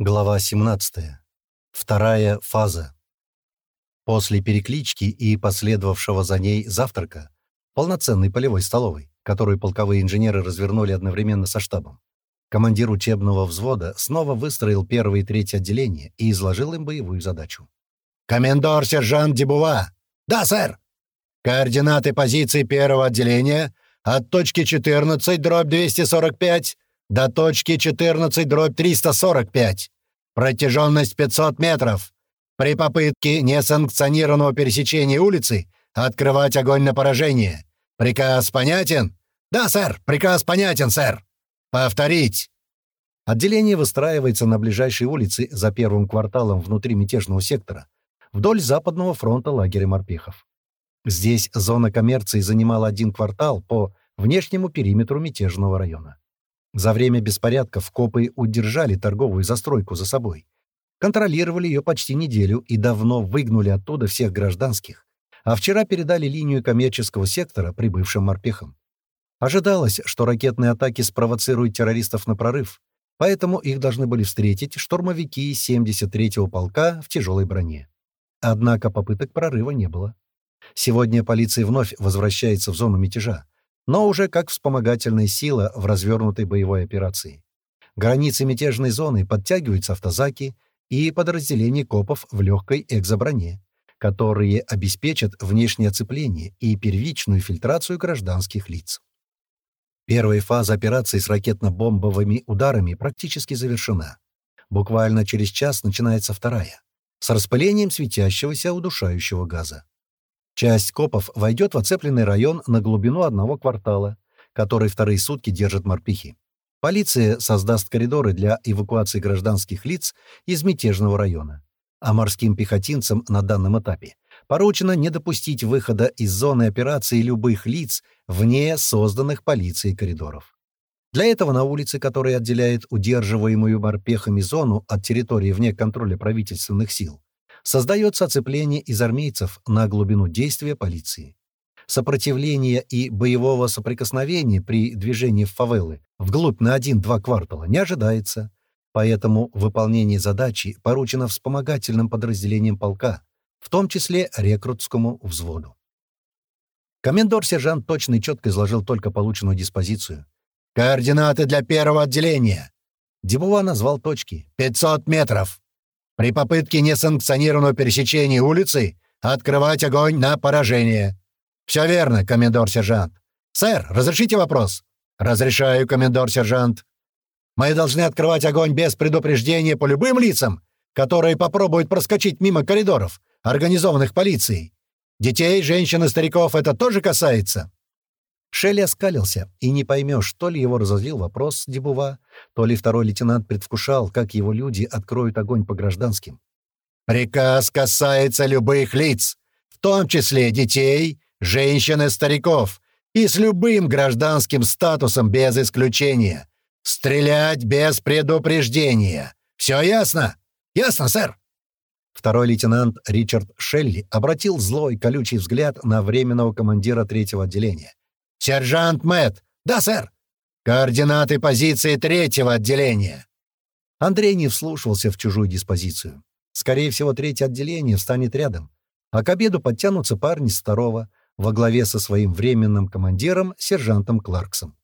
Глава 17. Вторая фаза. После переклички и последовавшего за ней завтрака, полноценной полевой столовой, которую полковые инженеры развернули одновременно со штабом, командир учебного взвода снова выстроил первое и третье отделение и изложил им боевую задачу. «Комендор-сержант Дебува!» «Да, сэр!» «Координаты позиции первого отделения от точки 14, дробь 245, до точки 14 дробь 345. Протяженность 500 метров. При попытке несанкционированного пересечения улицы открывать огонь на поражение. Приказ понятен? Да, сэр, приказ понятен, сэр. Повторить. Отделение выстраивается на ближайшей улице за первым кварталом внутри мятежного сектора, вдоль западного фронта лагеря морпехов. Здесь зона коммерции занимала один квартал по внешнему периметру мятежного района. За время беспорядков копы удержали торговую застройку за собой. Контролировали ее почти неделю и давно выгнули оттуда всех гражданских, а вчера передали линию коммерческого сектора прибывшим морпехам. Ожидалось, что ракетные атаки спровоцируют террористов на прорыв, поэтому их должны были встретить штурмовики 73-го полка в тяжелой броне. Однако попыток прорыва не было. Сегодня полиция вновь возвращается в зону мятежа, но уже как вспомогательная сила в развернутой боевой операции. Границы мятежной зоны подтягиваются автозаки и подразделения копов в легкой экзоброне, которые обеспечат внешнее оцепление и первичную фильтрацию гражданских лиц. Первая фаза операции с ракетно-бомбовыми ударами практически завершена. Буквально через час начинается вторая, с распылением светящегося удушающего газа. Часть копов войдет в оцепленный район на глубину одного квартала, который вторые сутки держат морпихи. Полиция создаст коридоры для эвакуации гражданских лиц из мятежного района. А морским пехотинцам на данном этапе поручено не допустить выхода из зоны операции любых лиц вне созданных полицией коридоров. Для этого на улице, которая отделяет удерживаемую морпехами зону от территории вне контроля правительственных сил, создается оцепление из армейцев на глубину действия полиции. Сопротивления и боевого соприкосновения при движении в фавелы вглубь на 1-2 квартала не ожидается, поэтому выполнение задачи поручено вспомогательным подразделениям полка, в том числе рекрутскому взводу. Комендор-сержант точно и четко изложил только полученную диспозицию. «Координаты для первого отделения!» Дебува назвал точки. «500 метров!» При попытке несанкционированного пересечения улицы открывать огонь на поражение. Все верно, комендор-сержант. Сэр, разрешите вопрос? Разрешаю, комендор-сержант. Мы должны открывать огонь без предупреждения по любым лицам, которые попробуют проскочить мимо коридоров, организованных полицией. Детей, женщин и стариков это тоже касается?» Шелли оскалился, и не поймешь, то ли его разозлил вопрос Дебува, то ли второй лейтенант предвкушал, как его люди откроют огонь по гражданским. «Приказ касается любых лиц, в том числе детей, женщин и стариков, и с любым гражданским статусом без исключения. Стрелять без предупреждения. Все ясно? Ясно, сэр?» Второй лейтенант Ричард Шелли обратил злой колючий взгляд на временного командира третьего отделения. «Сержант Мэтт!» «Да, сэр!» «Координаты позиции третьего отделения!» Андрей не вслушивался в чужую диспозицию. Скорее всего, третье отделение встанет рядом, а к обеду подтянутся парни с второго, во главе со своим временным командиром, сержантом Кларксом.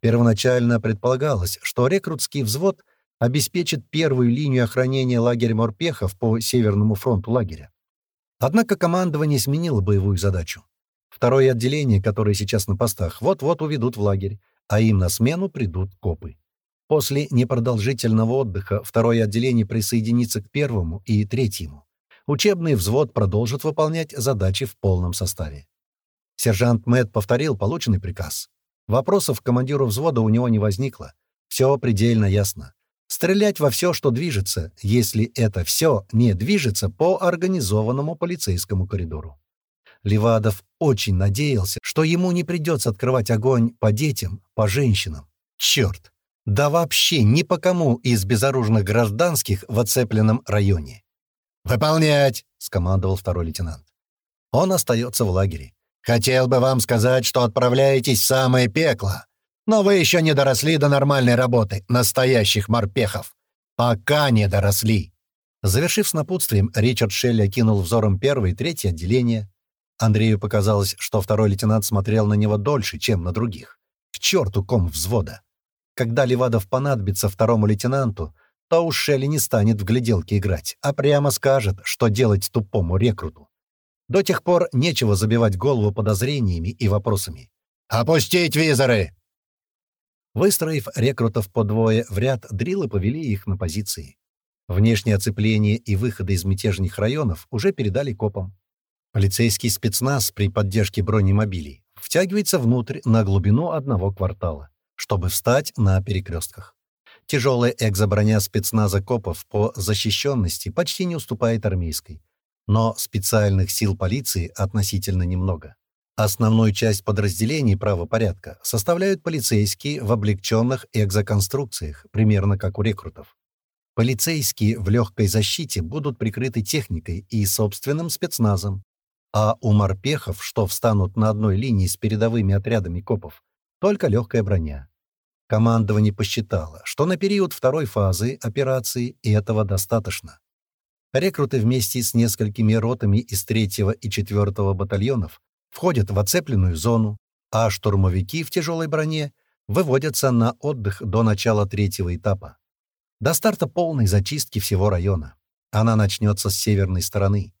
Первоначально предполагалось, что рекрутский взвод обеспечит первую линию охранения лагеря морпехов по Северному фронту лагеря. Однако командование сменило боевую задачу. Второе отделение, которое сейчас на постах, вот-вот уведут в лагерь, а им на смену придут копы. После непродолжительного отдыха второе отделение присоединится к первому и третьему. Учебный взвод продолжит выполнять задачи в полном составе. Сержант Мэтт повторил полученный приказ. Вопросов к командиру взвода у него не возникло. Все предельно ясно. Стрелять во все, что движется, если это все не движется по организованному полицейскому коридору. Левадов очень надеялся, что ему не придется открывать огонь по детям, по женщинам. Черт! Да вообще ни по кому из безоружных гражданских в оцепленном районе. «Выполнять!» — скомандовал второй лейтенант. Он остается в лагере. «Хотел бы вам сказать, что отправляетесь в самое пекло, но вы еще не доросли до нормальной работы, настоящих морпехов. Пока не доросли. Завершив с напутствием, Ричард Шелли окинул взором первое и третье отделение. Андрею показалось, что второй лейтенант смотрел на него дольше, чем на других. К черту ком взвода! Когда Левадов понадобится второму лейтенанту, то уж Шелли не станет в гляделки играть, а прямо скажет, что делать тупому рекруту. До тех пор нечего забивать голову подозрениями и вопросами. «Опустить визоры!» Выстроив рекрутов по двое в ряд, дрилы повели их на позиции. Внешнее оцепление и выходы из мятежных районов уже передали копам. Полицейский спецназ при поддержке бронемобилей втягивается внутрь на глубину одного квартала, чтобы встать на перекрестках. Тяжелая экзоброня спецназа копов по защищенности почти не уступает армейской, но специальных сил полиции относительно немного. Основную часть подразделений правопорядка составляют полицейские в облегченных экзоконструкциях, примерно как у рекрутов. Полицейские в легкой защите будут прикрыты техникой и собственным спецназом, а у морпехов, что встанут на одной линии с передовыми отрядами копов, только легкая броня. Командование посчитало, что на период второй фазы операции этого достаточно. Рекруты вместе с несколькими ротами из 3 и 4 батальонов входят в оцепленную зону, а штурмовики в тяжелой броне выводятся на отдых до начала третьего этапа. До старта полной зачистки всего района. Она начнется с северной стороны.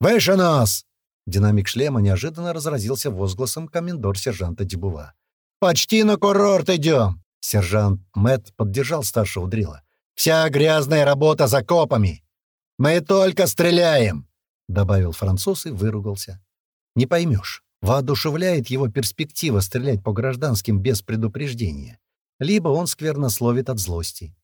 «Выше нас!» Динамик шлема неожиданно разразился возгласом комендор-сержанта Дебува. «Почти на курорт идем!» Сержант Мэтт поддержал старшего дрила. «Вся грязная работа за копами! Мы только стреляем!» Добавил француз и выругался. Не поймешь, воодушевляет его перспектива стрелять по гражданским без предупреждения, либо он сквернословит от злости.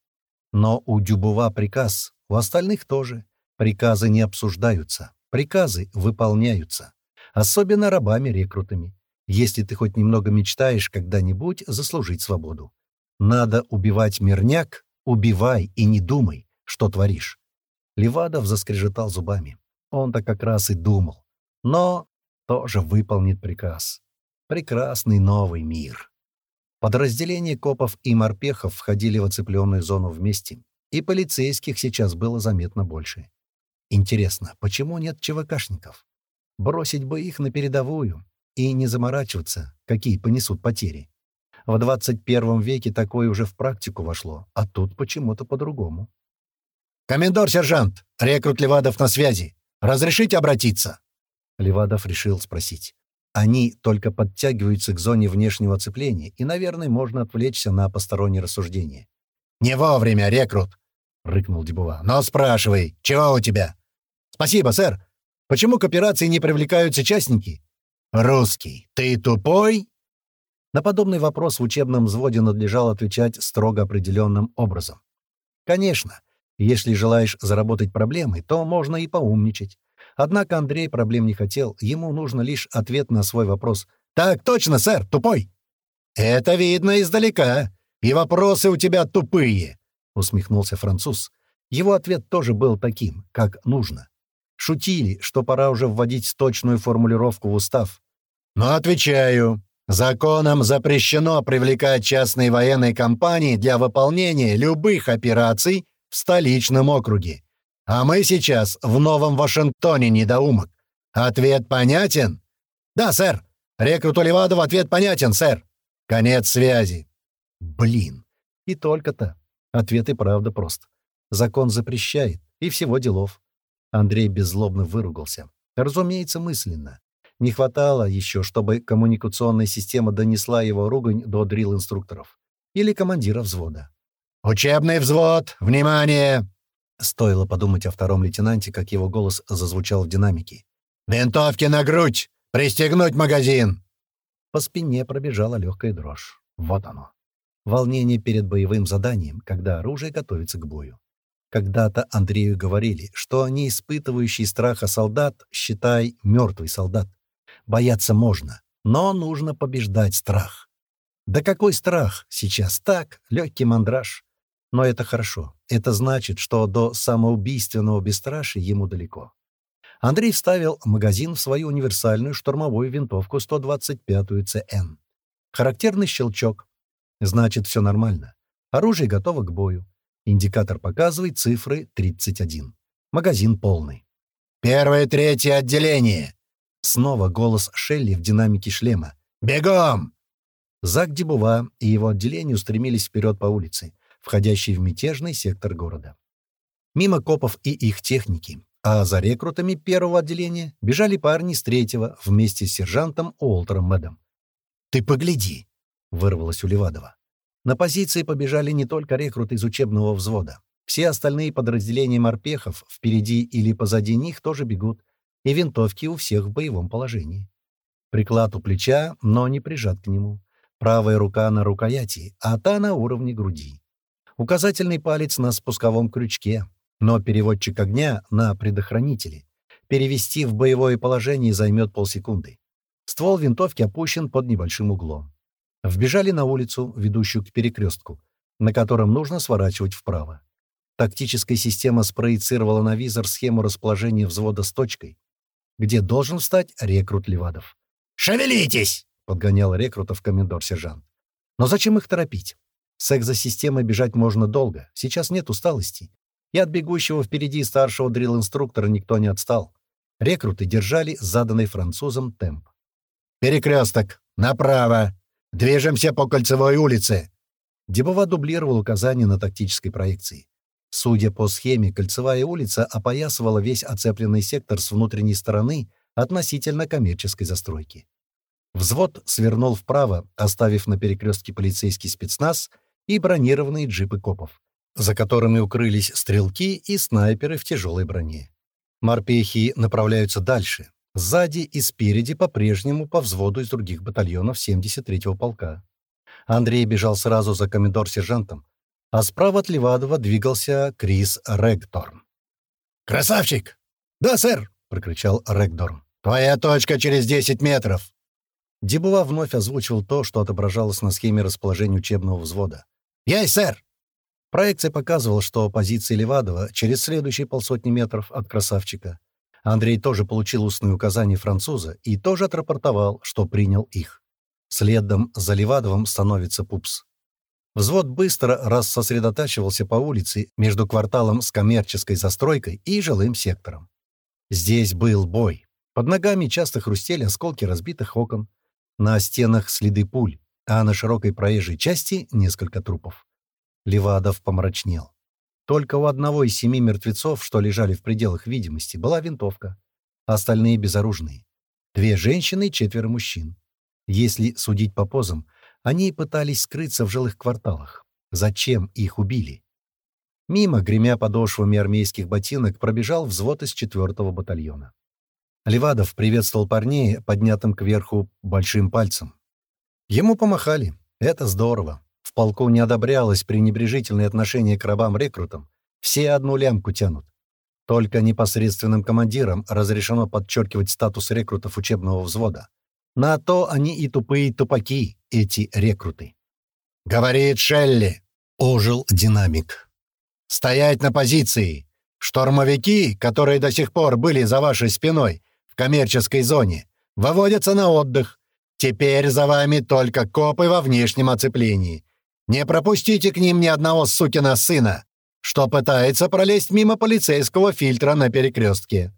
Но у Дюбува приказ, у остальных тоже. Приказы не обсуждаются. Приказы выполняются. Особенно рабами-рекрутами. Если ты хоть немного мечтаешь когда-нибудь заслужить свободу. Надо убивать мирняк, убивай и не думай, что творишь. Левадов заскрежетал зубами. Он-то как раз и думал. Но тоже выполнит приказ. Прекрасный новый мир. Подразделения копов и морпехов входили в оцепленную зону вместе, и полицейских сейчас было заметно больше. Интересно, почему нет ЧВКшников? Бросить бы их на передовую и не заморачиваться, какие понесут потери. В 21 веке такое уже в практику вошло, а тут почему-то по-другому. «Комендор-сержант! Рекрут Левадов на связи! Разрешите обратиться?» Левадов решил спросить. Они только подтягиваются к зоне внешнего оцепления, и, наверное, можно отвлечься на посторонние рассуждения. «Не вовремя, рекрут!» — рыкнул Дебува. «Но спрашивай, чего у тебя?» «Спасибо, сэр. Почему к операции не привлекаются частники?» «Русский, ты тупой?» На подобный вопрос в учебном взводе надлежало отвечать строго определенным образом. Конечно, если желаешь заработать проблемы, то можно и поумничать. Однако Андрей проблем не хотел, ему нужно лишь ответ на свой вопрос. «Так точно, сэр, тупой!» «Это видно издалека, и вопросы у тебя тупые», — усмехнулся француз. Его ответ тоже был таким, как нужно. Шутили, что пора уже вводить точную формулировку в устав. «Но отвечаю. Законом запрещено привлекать частные военные компании для выполнения любых операций в столичном округе. А мы сейчас в Новом Вашингтоне, недоумок. Ответ понятен?» «Да, сэр. Рекруту Левадову ответ понятен, сэр. Конец связи». «Блин. И только-то. Ответ и правда прост. Закон запрещает, и всего делов. Андрей беззлобно выругался. Разумеется, мысленно. Не хватало еще, чтобы коммуникационная система донесла его ругань до дрил-инструкторов. Или командира взвода. «Учебный взвод! Внимание!» Стоило подумать о втором лейтенанте, как его голос зазвучал в динамике. «Винтовки на грудь! Пристегнуть магазин!» По спине пробежала легкая дрожь. Вот оно. Волнение перед боевым заданием, когда оружие готовится к бою. Когда-то Андрею говорили, что не испытывающий страха солдат, считай, мертвый солдат. Бояться можно, но нужно побеждать страх. Да какой страх? Сейчас так, легкий мандраж. Но это хорошо. Это значит, что до самоубийственного бесстрашия ему далеко. Андрей вставил магазин в свою универсальную штурмовую винтовку 125-ю ЦН. Характерный щелчок. Значит, все нормально. Оружие готово к бою. Индикатор показывает цифры 31. Магазин полный. «Первое третье отделение!» Снова голос Шелли в динамике шлема. «Бегом!» Зак Дебува и его отделение устремились вперед по улице, входящей в мятежный сектор города. Мимо копов и их техники, а за рекрутами первого отделения бежали парни с третьего вместе с сержантом Уолтером Мэдом. «Ты погляди!» — вырвалось у Левадова. На позиции побежали не только рекруты из учебного взвода. Все остальные подразделения морпехов впереди или позади них тоже бегут, и винтовки у всех в боевом положении. Приклад у плеча, но не прижат к нему. Правая рука на рукояти, а та на уровне груди. Указательный палец на спусковом крючке, но переводчик огня на предохранителе. Перевести в боевое положение займет полсекунды. Ствол винтовки опущен под небольшим углом. Вбежали на улицу, ведущую к перекрестку, на котором нужно сворачивать вправо. Тактическая система спроецировала на визор схему расположения взвода с точкой, где должен встать рекрут Левадов. «Шевелитесь!» — подгонял рекрутов комендор-сержант. «Но зачем их торопить? С экзосистемой бежать можно долго, сейчас нет усталости. И от бегущего впереди старшего дрилл-инструктора никто не отстал. Рекруты держали заданный французом темп. «Перекресток! Направо! Движемся по кольцевой улице!» Дебова дублировал указания на тактической проекции. Судя по схеме, кольцевая улица опоясывала весь оцепленный сектор с внутренней стороны относительно коммерческой застройки. Взвод свернул вправо, оставив на перекрестке полицейский спецназ и бронированные джипы копов, за которыми укрылись стрелки и снайперы в тяжелой броне. Морпехи направляются дальше. Сзади и спереди по-прежнему по взводу из других батальонов 73-го полка. Андрей бежал сразу за комендор-сержантом, а справа от Левадова двигался Крис Рэгдорн. «Красавчик!» «Да, сэр!» — прокричал Рэгдорн. «Твоя точка через 10 метров!» Дебуа вновь озвучил то, что отображалось на схеме расположения учебного взвода. «Есть, сэр!» Проекция показывала, что позиции Левадова через следующие полсотни метров от красавчика. Андрей тоже получил устные указания француза и тоже отрапортовал, что принял их. Следом за Левадовым становится Пупс. Взвод быстро рассосредотачивался по улице между кварталом с коммерческой застройкой и жилым сектором. Здесь был бой. Под ногами часто хрустели осколки разбитых окон. На стенах следы пуль, а на широкой проезжей части несколько трупов. Левадов помрачнел. Только у одного из семи мертвецов, что лежали в пределах видимости, была винтовка. Остальные безоружные. Две женщины и четверо мужчин. Если судить по позам, они пытались скрыться в жилых кварталах. Зачем их убили? Мимо, гремя подошвами армейских ботинок, пробежал взвод из четвертого батальона. Левадов приветствовал парней, поднятым кверху большим пальцем. Ему помахали. Это здорово. В полку не одобрялось пренебрежительное отношение к рабам-рекрутам. Все одну лямку тянут. Только непосредственным командирам разрешено подчеркивать статус рекрутов учебного взвода. На то они и тупые тупаки, эти рекруты. «Говорит Шелли!» — ожил динамик. «Стоять на позиции! Штурмовики, которые до сих пор были за вашей спиной в коммерческой зоне, выводятся на отдых. Теперь за вами только копы во внешнем оцеплении. Не пропустите к ним ни одного сукина сына, что пытается пролезть мимо полицейского фильтра на перекрестке.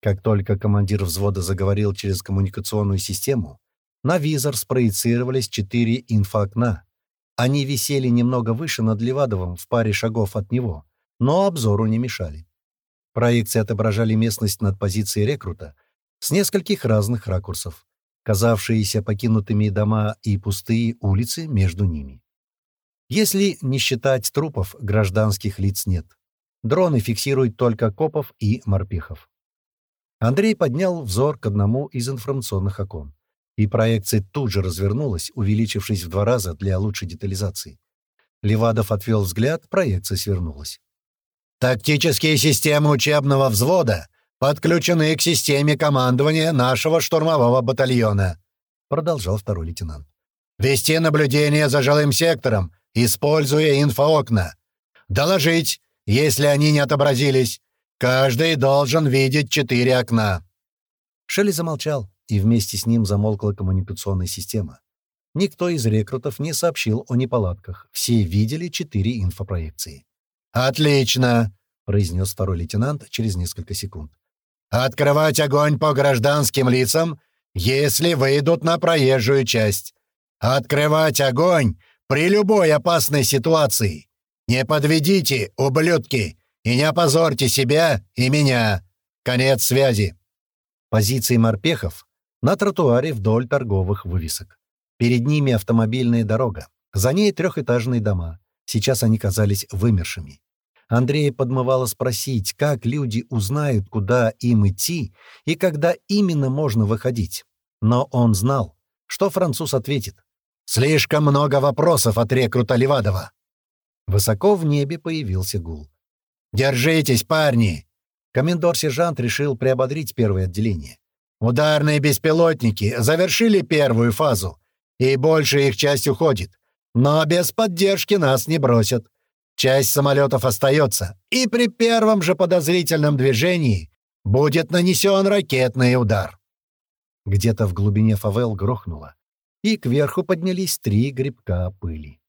Как только командир взвода заговорил через коммуникационную систему, на визор спроецировались четыре инфоокна. Они висели немного выше над Левадовым в паре шагов от него, но обзору не мешали. Проекции отображали местность над позицией рекрута с нескольких разных ракурсов, казавшиеся покинутыми дома и пустые улицы между ними. Если не считать трупов, гражданских лиц нет. Дроны фиксируют только копов и морпехов. Андрей поднял взор к одному из информационных окон. И проекция тут же развернулась, увеличившись в два раза для лучшей детализации. Левадов отвел взгляд, проекция свернулась. «Тактические системы учебного взвода подключены к системе командования нашего штурмового батальона», продолжал второй лейтенант. «Вести наблюдение за жилым сектором, используя инфоокна. Доложить, если они не отобразились, Каждый должен видеть четыре окна». Шелли замолчал, и вместе с ним замолкла коммуникационная система. Никто из рекрутов не сообщил о неполадках. Все видели четыре инфопроекции. «Отлично!» — произнес второй лейтенант через несколько секунд. «Открывать огонь по гражданским лицам, если выйдут на проезжую часть. Открывать огонь при любой опасной ситуации. Не подведите, ублюдки, и не опозорьте себя и меня. Конец связи». Позиции морпехов на тротуаре вдоль торговых вывесок. Перед ними автомобильная дорога. За ней трехэтажные дома. Сейчас они казались вымершими. Андрея подмывало спросить, как люди узнают, куда им идти и когда именно можно выходить. Но он знал, что француз ответит. «Слишком много вопросов от рекрута Левадова». Высоко в небе появился гул. «Держитесь, парни!» Комендор-сержант решил приободрить первое отделение. «Ударные беспилотники завершили первую фазу, и большая их часть уходит. Но без поддержки нас не бросят. Часть самолетов остается, и при первом же подозрительном движении будет нанесен ракетный удар. Где-то в глубине фавел грохнуло, и кверху поднялись три грибка пыли.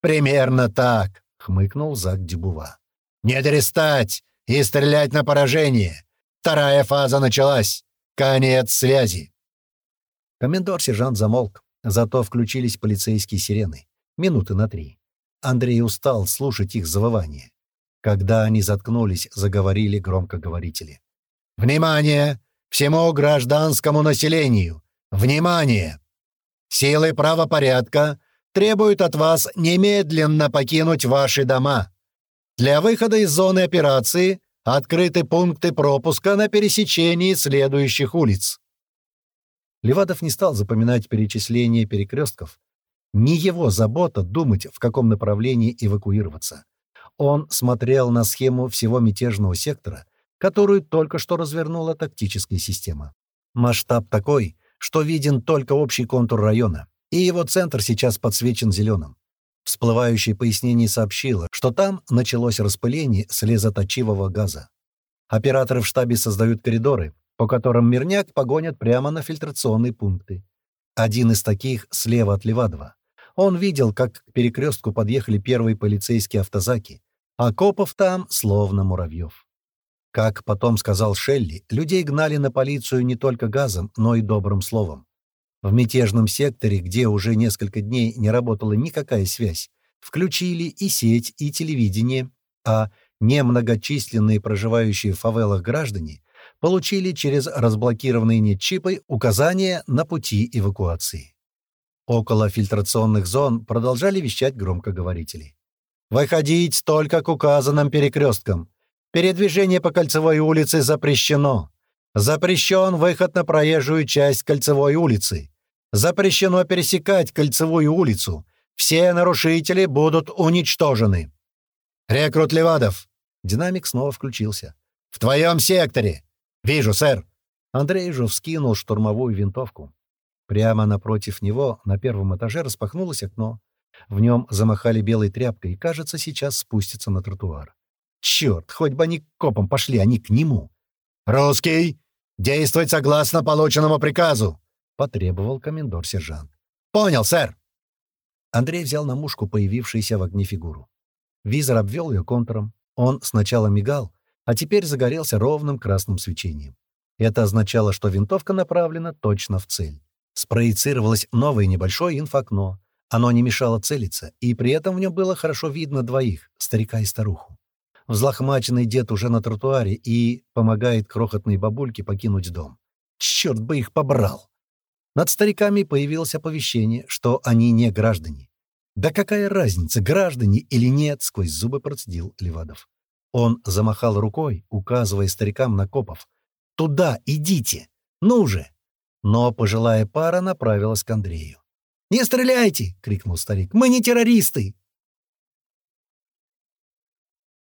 «Примерно так», — хмыкнул Зак Дебува. «Не дорестать и стрелять на поражение. Вторая фаза началась. Конец связи». Комендор-сержант замолк, зато включились полицейские сирены. Минуты на три. Андрей устал слушать их завывание. Когда они заткнулись, заговорили громкоговорители. «Внимание! Всему гражданскому населению! Внимание! Силы правопорядка требуют от вас немедленно покинуть ваши дома. Для выхода из зоны операции открыты пункты пропуска на пересечении следующих улиц». Левадов не стал запоминать перечисление перекрестков, не его забота думать, в каком направлении эвакуироваться. Он смотрел на схему всего мятежного сектора, которую только что развернула тактическая система. Масштаб такой, что виден только общий контур района, и его центр сейчас подсвечен зеленым. Всплывающее пояснение сообщило, что там началось распыление слезоточивого газа. Операторы в штабе создают коридоры, по которым мирняк погонят прямо на фильтрационные пункты. Один из таких слева от Левадова. Он видел, как к перекрестку подъехали первые полицейские автозаки, а копов там словно муравьев. Как потом сказал Шелли, людей гнали на полицию не только газом, но и добрым словом. В мятежном секторе, где уже несколько дней не работала никакая связь, включили и сеть, и телевидение, а немногочисленные проживающие в фавелах граждане получили через разблокированные нетчипы указания на пути эвакуации. Около фильтрационных зон продолжали вещать громкоговорители. «Выходить только к указанным перекресткам. Передвижение по кольцевой улице запрещено. Запрещен выход на проезжую часть кольцевой улицы. Запрещено пересекать кольцевую улицу. Все нарушители будут уничтожены». «Рекрут Левадов!» Динамик снова включился. «В твоем секторе!» «Вижу, сэр!» Андрей же вскинул штурмовую винтовку. Прямо напротив него на первом этаже распахнулось окно. В нем замахали белой тряпкой и, кажется, сейчас спустится на тротуар. Черт, хоть бы они к копам пошли, они к нему. «Русский! Действовать согласно полученному приказу!» — потребовал комендор-сержант. «Понял, сэр!» Андрей взял на мушку появившуюся в огне фигуру. Визор обвел ее контуром. Он сначала мигал, а теперь загорелся ровным красным свечением. Это означало, что винтовка направлена точно в цель. Спроецировалось новое небольшое инфокно. Оно не мешало целиться, и при этом в нем было хорошо видно двоих — старика и старуху. Взлохмаченный дед уже на тротуаре и помогает крохотной бабульке покинуть дом. Черт бы их побрал! Над стариками появилось оповещение, что они не граждане. «Да какая разница, граждане или нет?» — сквозь зубы процедил Левадов. Он замахал рукой, указывая старикам на копов. «Туда идите! Ну же!» Но пожилая пара направилась к Андрею. «Не стреляйте!» — крикнул старик. «Мы не террористы!»